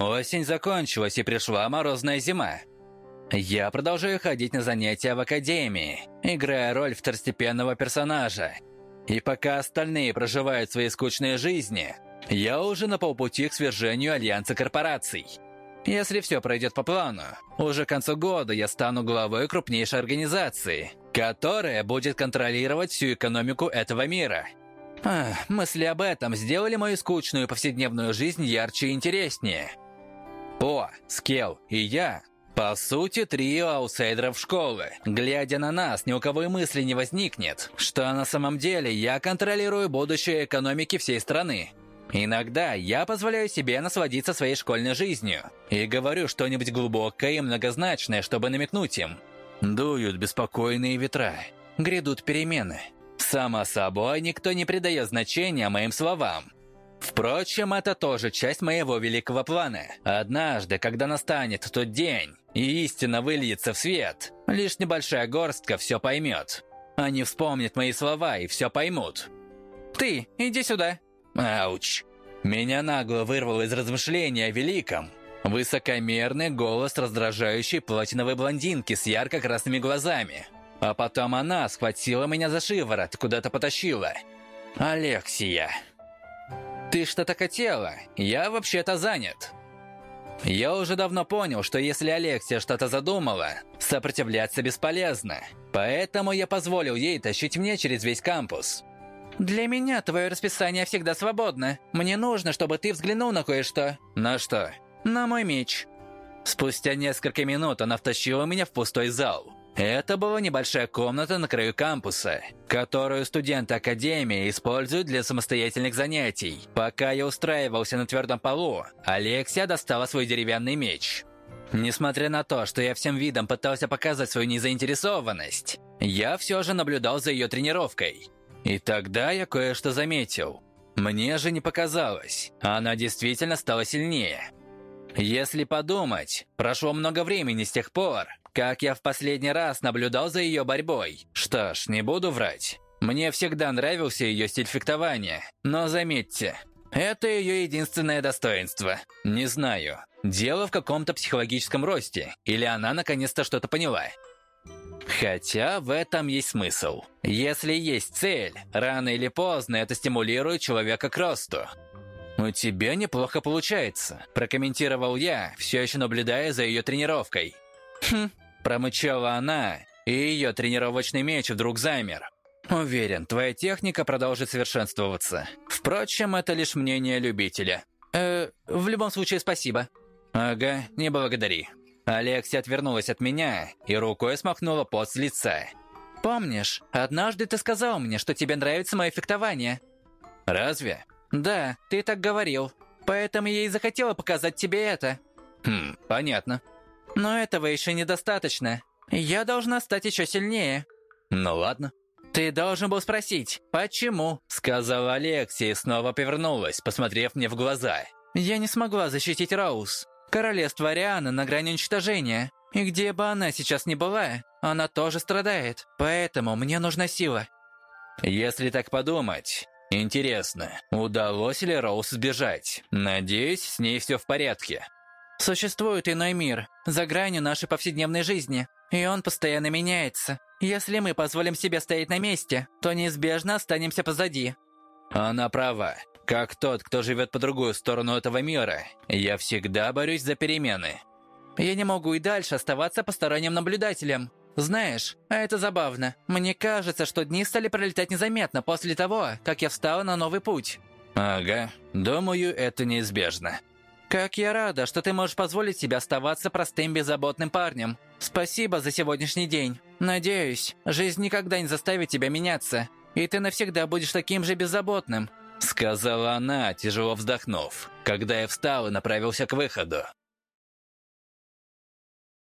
Осень закончилась и пришла морозная зима. Я продолжаю ходить на занятия в академии, играя роль второстепенного персонажа. И пока остальные проживают свои скучные жизни, я уже на полпути к свержению Альянса корпораций. Если все пройдет по плану, уже к концу года я стану главой крупнейшей организации, которая будет контролировать всю экономику этого мира. Ах, мысли об этом сделали мою скучную повседневную жизнь ярче и интереснее. О, Скел и я по сути, трио аутсайдеров школы. Глядя на нас, ни у кого и мысли не возникнет, что на самом деле я контролирую будущее экономики всей страны. Иногда я позволяю себе насладиться своей школьной жизнью и говорю что-нибудь глубокое и многозначное, чтобы намекнуть им. Дуют беспокойные ветра, грядут перемены. Само собой, никто не придает значения моим словам. Впрочем, это тоже часть моего великого плана. Однажды, когда настанет тот день, и истина выльется в свет, лишь небольшая горстка все поймет. Они вспомнят мои слова и все поймут. «Ты, иди сюда!» Ауч! Меня нагло вырвал из размышления о великом. Высокомерный голос раздражающей платиновой блондинки с ярко-красными глазами. А потом она схватила меня за шиворот, куда-то потащила. «Алексия!» «Ты что-то хотела? Я вообще-то занят». Я уже давно понял, что если Алексия что-то задумала, сопротивляться бесполезно. Поэтому я позволил ей тащить меня через весь кампус. «Для меня твое расписание всегда свободно. Мне нужно, чтобы ты взглянул на кое-что». «На что?» «На мой меч». Спустя несколько минут она втащила меня в пустой зал. Это была небольшая комната на краю кампуса, которую студенты Академии используют для самостоятельных занятий. Пока я устраивался на твердом полу, Алексия достала свой деревянный меч. Несмотря на то, что я всем видом пытался показать свою незаинтересованность, я все же наблюдал за ее тренировкой. И тогда я кое-что заметил. Мне же не показалось, она действительно стала сильнее. Если подумать, прошло много времени с тех пор, как я в последний раз наблюдал за ее борьбой. Что ж, не буду врать. Мне всегда нравился ее стиль фехтования. Но заметьте, это ее единственное достоинство. Не знаю, дело в каком-то психологическом росте, или она наконец-то что-то поняла. Хотя в этом есть смысл. Если есть цель, рано или поздно это стимулирует человека к росту. «У тебя неплохо получается», – прокомментировал я, все еще наблюдая за ее тренировкой. «Хм», – промычала она, и ее тренировочный меч вдруг замер. «Уверен, твоя техника продолжит совершенствоваться. Впрочем, это лишь мнение любителя». «Э, в любом случае, спасибо». «Ага, не благодари». Алексия отвернулась от меня и рукой смахнула пот с лица. «Помнишь, однажды ты сказал мне, что тебе нравится мое фехтование?» «Разве?» «Да, ты так говорил. Поэтому я и захотела показать тебе это». «Хм, понятно». «Но этого еще недостаточно. Я должна стать еще сильнее». «Ну ладно». «Ты должен был спросить, почему?» Сказала Алексия и снова повернулась, посмотрев мне в глаза. «Я не смогла защитить Роуз. Королевство Ариана на грани уничтожения. И где бы она сейчас ни была, она тоже страдает. Поэтому мне нужна сила». Если так подумать, Интересно, удалось ли Роуз сбежать? Надеюсь, с ней все в порядке. Существует иной мир, за гранью нашей повседневной жизни, и он постоянно меняется. Если мы позволим себе стоять на месте, то неизбежно останемся позади. Она права. Как тот, кто живет по другую сторону этого мира, я всегда борюсь за перемены. Я не могу и дальше оставаться посторонним наблюдателем. Знаешь, а это забавно. Мне кажется, что дни стали пролетать незаметно после того, как я встала на новый путь. Ага, думаю, это неизбежно. Как я рада, что ты можешь позволить себе оставаться простым беззаботным парнем. Спасибо за сегодняшний день. Надеюсь, жизнь никогда не заставит тебя меняться, и ты навсегда будешь таким же беззаботным. Сказала она, тяжело вздохнув, когда я встал и направился к выходу.